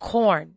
corn.